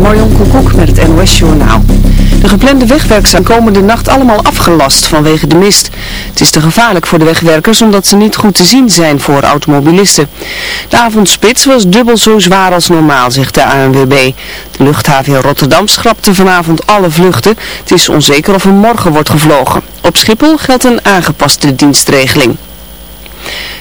Marion Koekoek met het NOS Journaal. De geplande wegwerkers zijn komende nacht allemaal afgelast vanwege de mist. Het is te gevaarlijk voor de wegwerkers omdat ze niet goed te zien zijn voor automobilisten. De avondspits was dubbel zo zwaar als normaal, zegt de ANWB. De luchthaven in Rotterdam schrapte vanavond alle vluchten. Het is onzeker of er morgen wordt gevlogen. Op Schiphol geldt een aangepaste dienstregeling.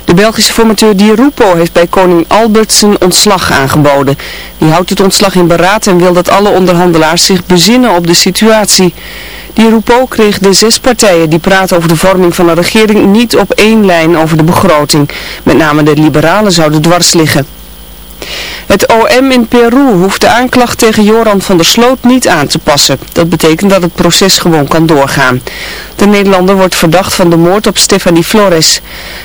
De Belgische formateur Di Rupo heeft bij koning Albert zijn ontslag aangeboden. Die houdt het ontslag in beraad en wil dat alle onderhandelaars zich bezinnen op de situatie. Di Rupo kreeg de zes partijen die praten over de vorming van een regering niet op één lijn over de begroting. Met name de liberalen zouden dwars liggen. Het OM in Peru hoeft de aanklacht tegen Joran van der Sloot niet aan te passen. Dat betekent dat het proces gewoon kan doorgaan. De Nederlander wordt verdacht van de moord op Stefanie Flores.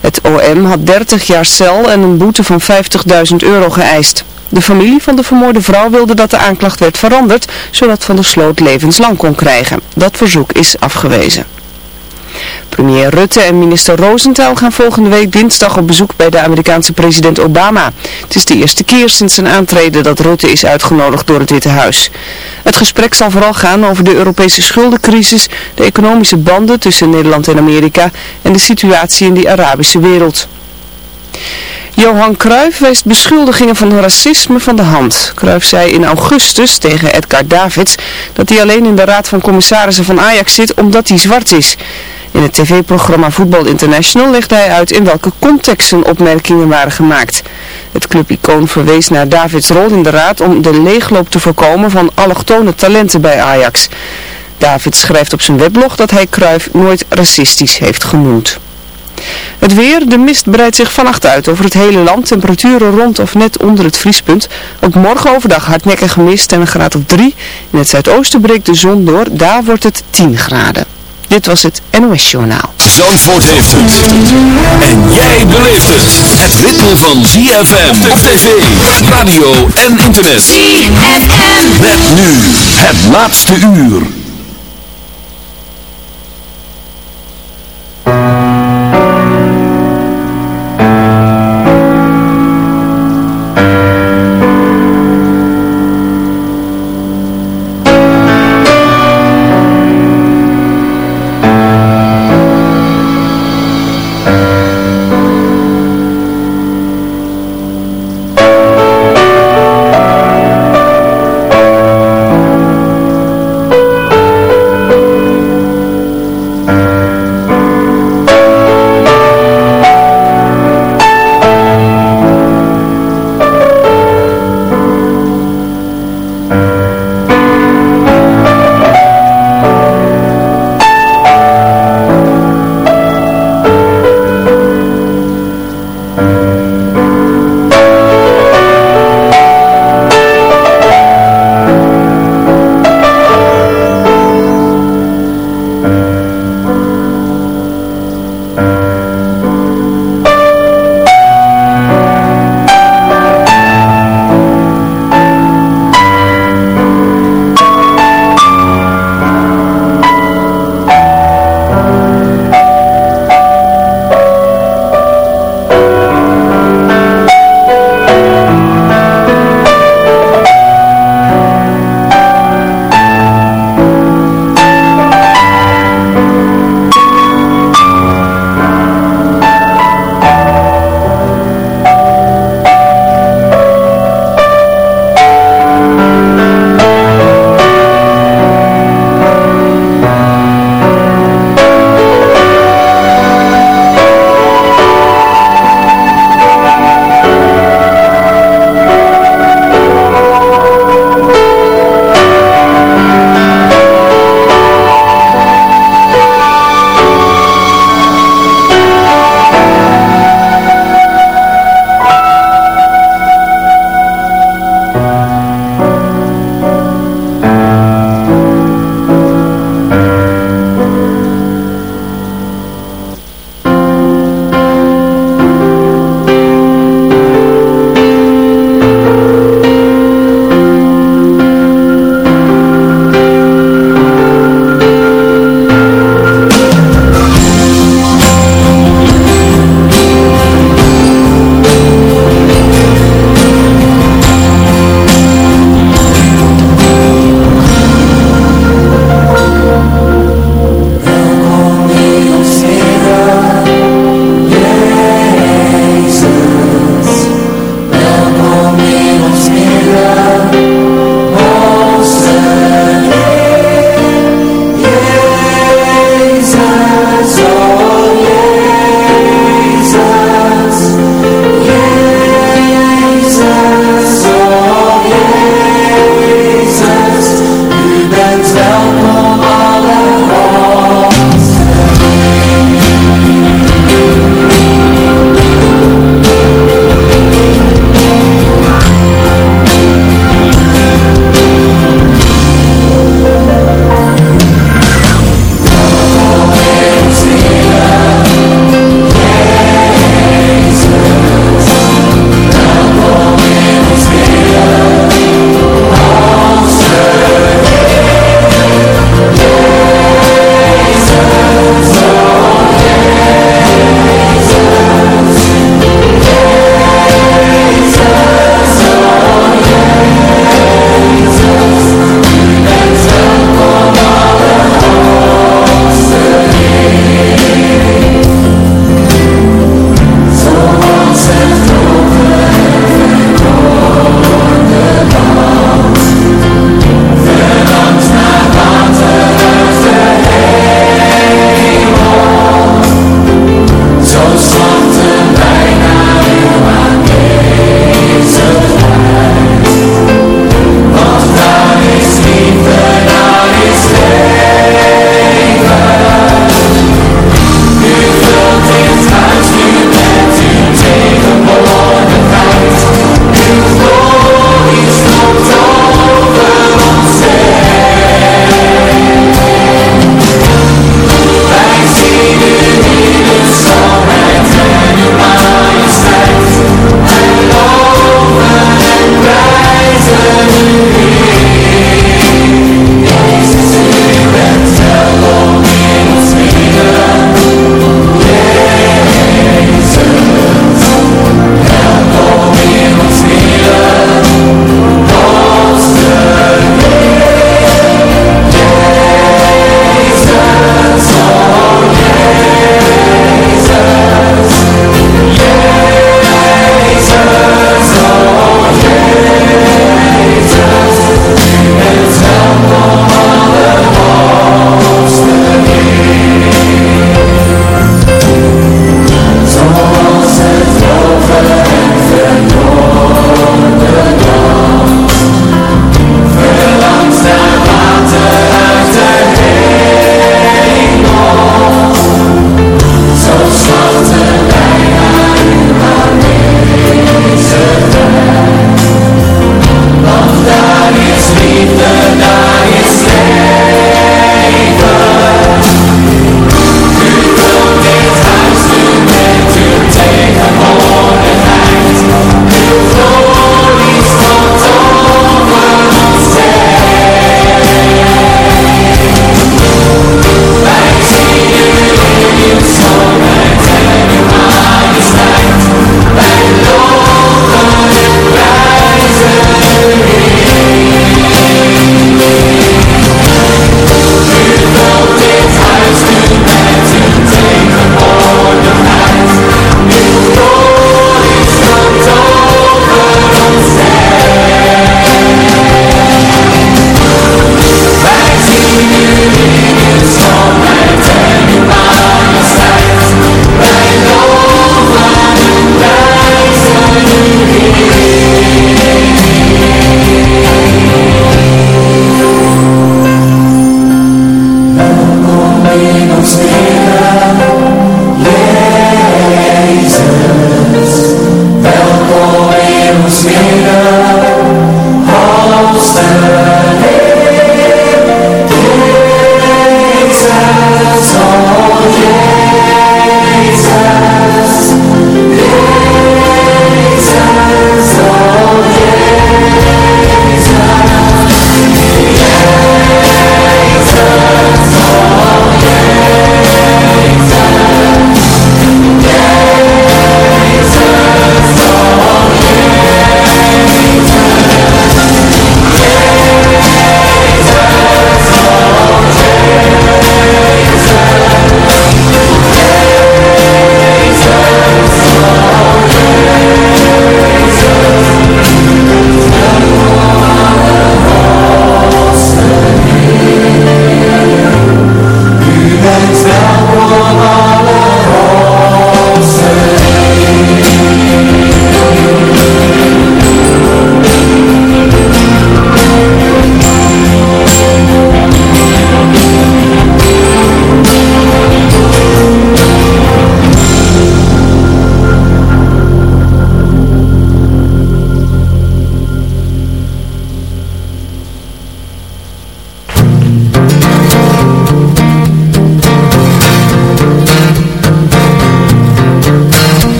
Het OM had 30 jaar cel en een boete van 50.000 euro geëist. De familie van de vermoorde vrouw wilde dat de aanklacht werd veranderd, zodat Van der Sloot levenslang kon krijgen. Dat verzoek is afgewezen. Premier Rutte en minister Rosenthal gaan volgende week dinsdag op bezoek bij de Amerikaanse president Obama. Het is de eerste keer sinds zijn aantreden dat Rutte is uitgenodigd door het Witte Huis. Het gesprek zal vooral gaan over de Europese schuldencrisis, de economische banden tussen Nederland en Amerika en de situatie in de Arabische wereld. Johan Cruijff wees beschuldigingen van racisme van de hand. Cruijff zei in augustus tegen Edgar Davids dat hij alleen in de raad van commissarissen van Ajax zit omdat hij zwart is. In het tv-programma Voetbal International legde hij uit in welke context zijn opmerkingen waren gemaakt. Het clubicoon verwees naar Davids rol in de raad om de leegloop te voorkomen van allochtone talenten bij Ajax. David schrijft op zijn weblog dat hij Cruijff nooit racistisch heeft genoemd. Het weer, de mist breidt zich vannacht uit over het hele land. Temperaturen rond of net onder het vriespunt. Ook morgen overdag hardnekkig mist en een graad of 3. In het zuidoosten breekt de zon door. Daar wordt het 10 graden. Dit was het NOS Journaal. Zandvoort heeft het. En jij beleeft het. Het ritme van ZFM op tv, radio en internet. ZFM. Met nu het laatste uur.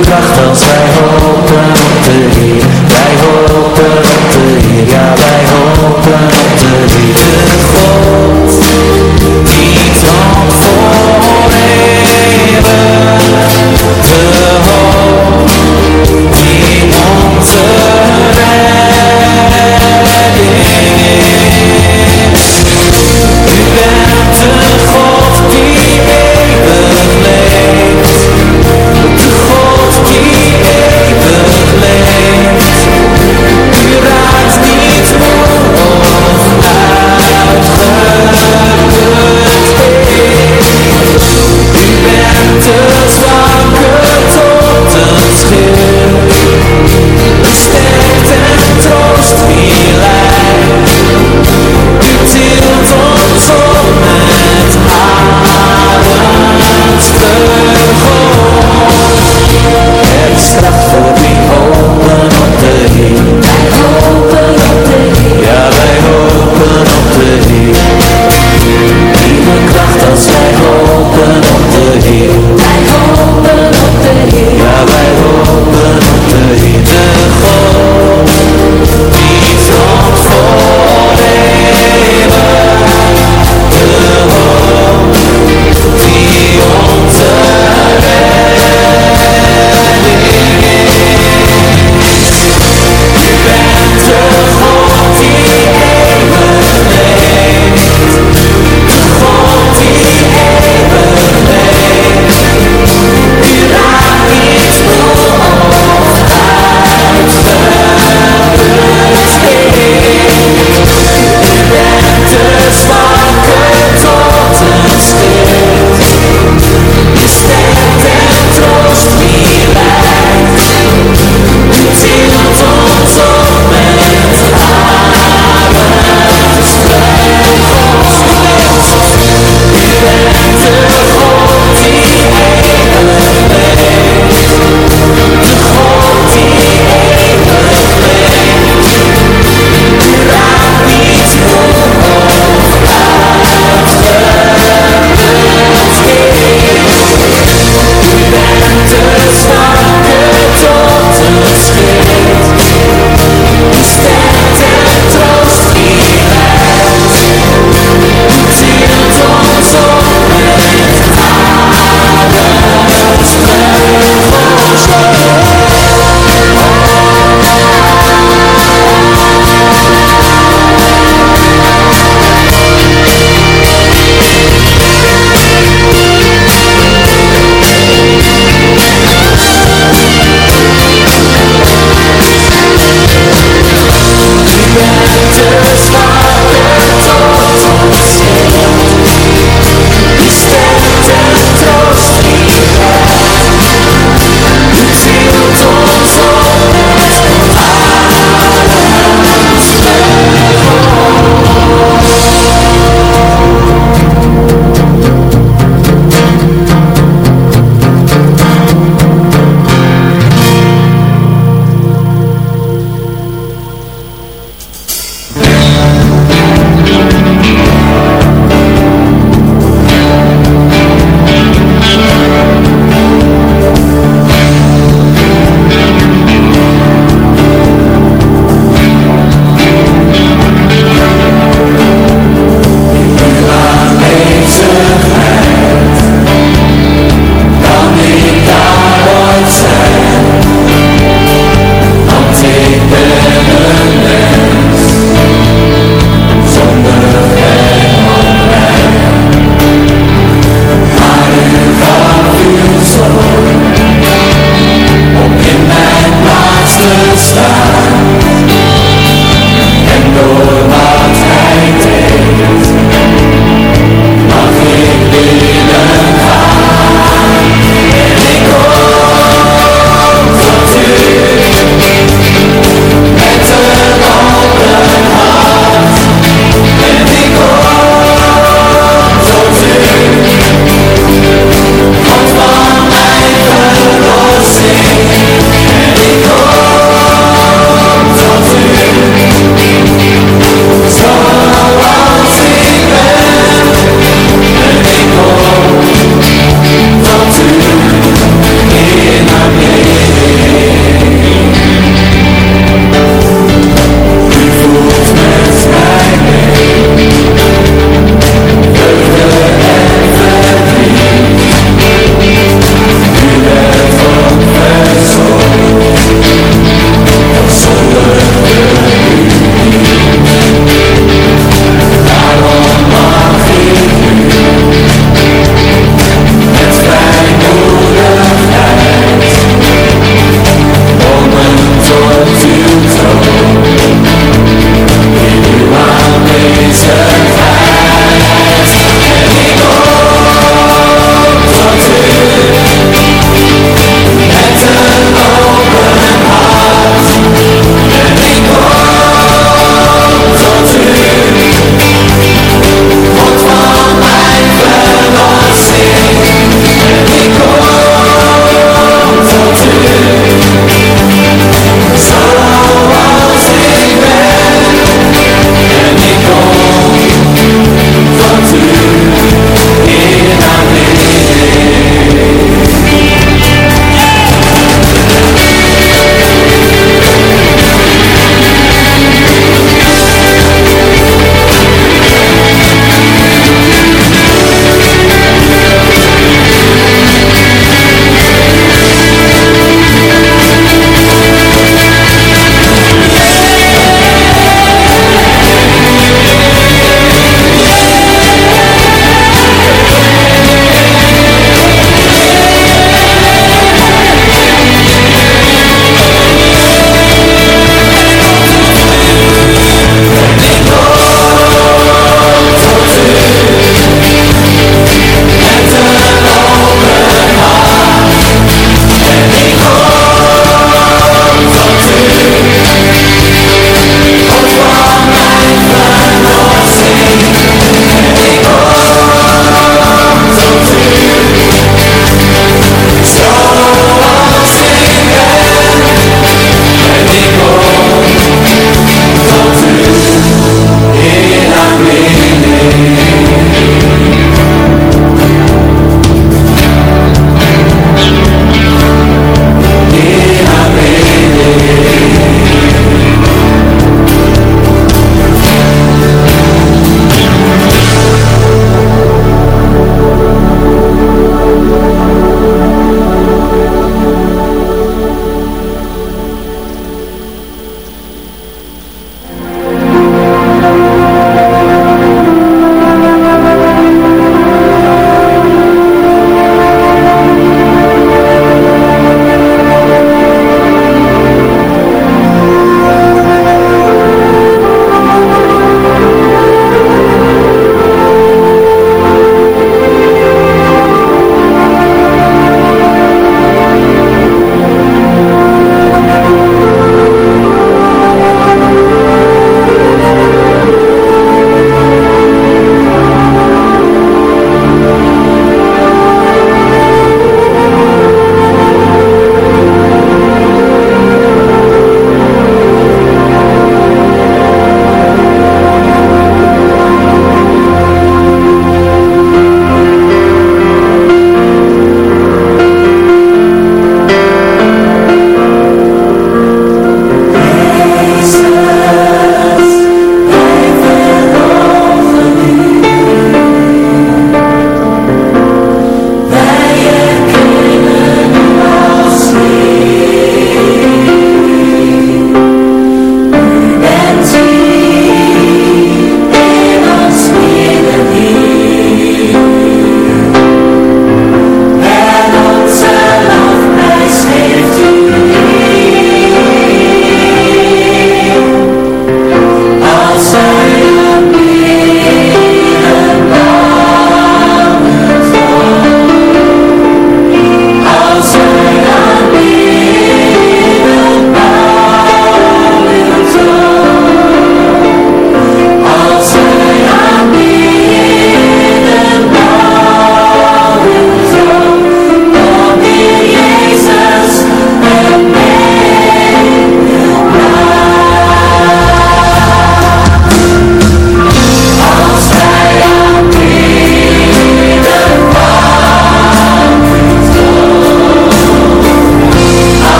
Kracht als wij hopen op de Heer. Wij hopen op de Heer, ja wij hopen op de Heer.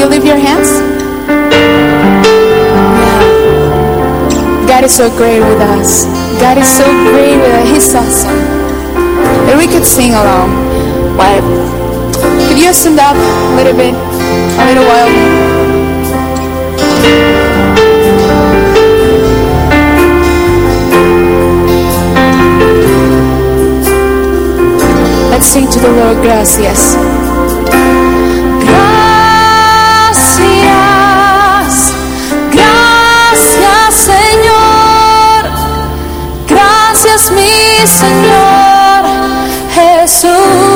You lift your hands? Yeah. God is so great with us. God is so great with us. He's awesome. And we could sing along. Why? Could you stand up a little bit, a little while? Let's sing to the Lord. Gracias, Señor Jesús.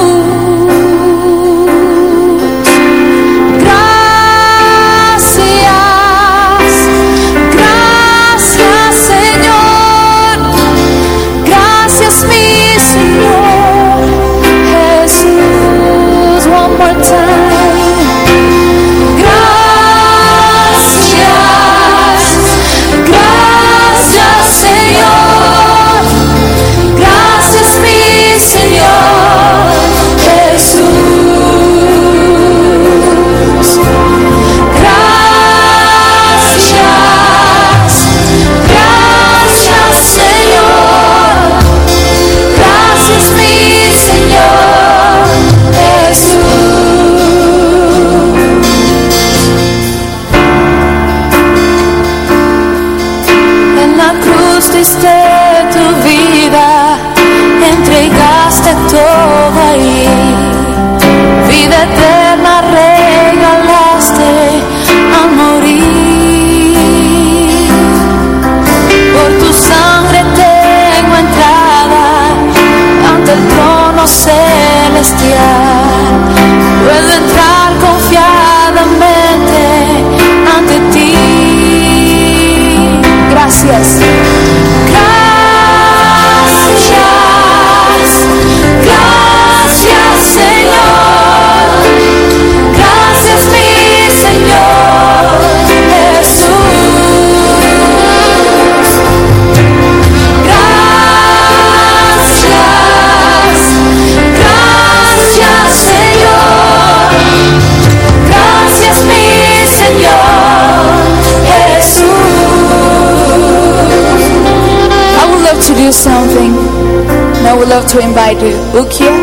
To invite Ukia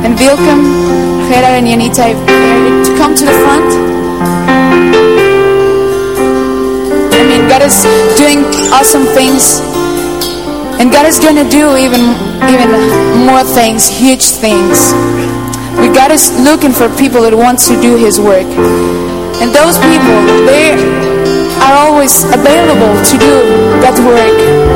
and Vilcom, Gerard and Yanita, to come to the front. I mean, God is doing awesome things. And God is going to do even, even more things, huge things. We God is looking for people that wants to do His work. And those people, they are always available to do God's work.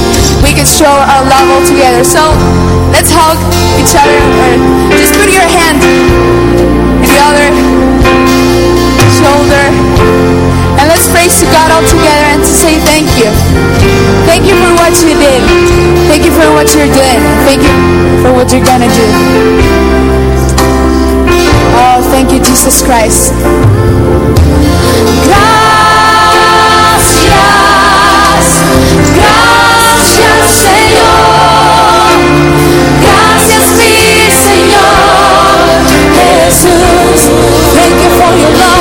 We can show our love all together. So let's hug each other, just put your hand in the other shoulder, and let's praise to God all together and to say thank you. Thank you for what you did. Thank you for what you're doing. Thank you for what you're gonna do. Oh, thank you, Jesus Christ. Gracias, you love.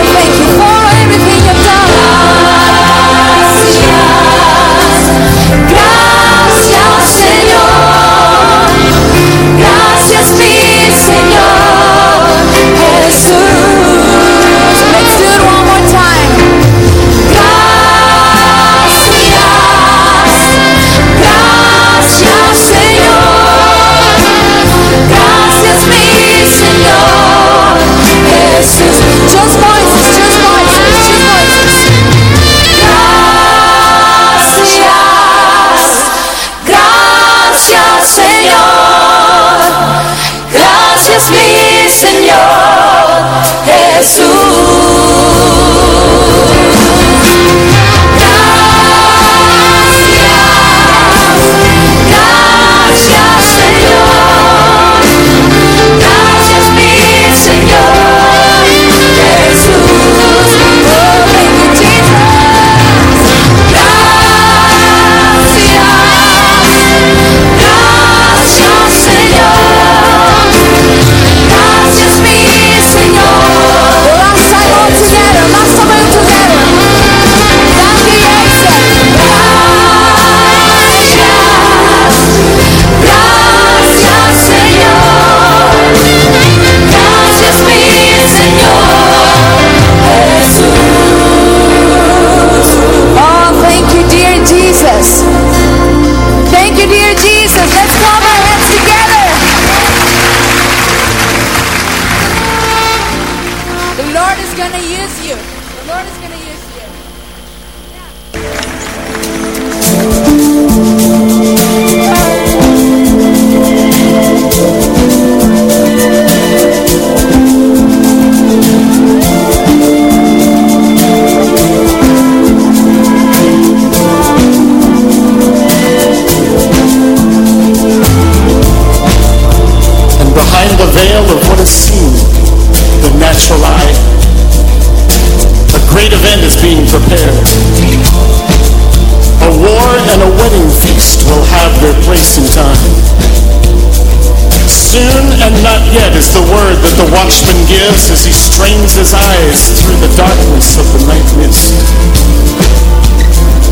Gives as he strains his eyes through the darkness of the night mist.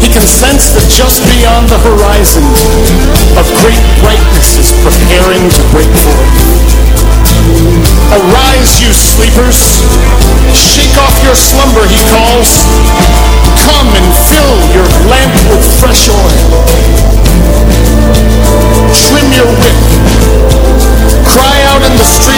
He can sense that just beyond the horizon, a great brightness is preparing to break forth. Arise, you sleepers! Shake off your slumber, he calls. Come and fill your lamp with fresh oil. Trim your wick. Cry out in the streets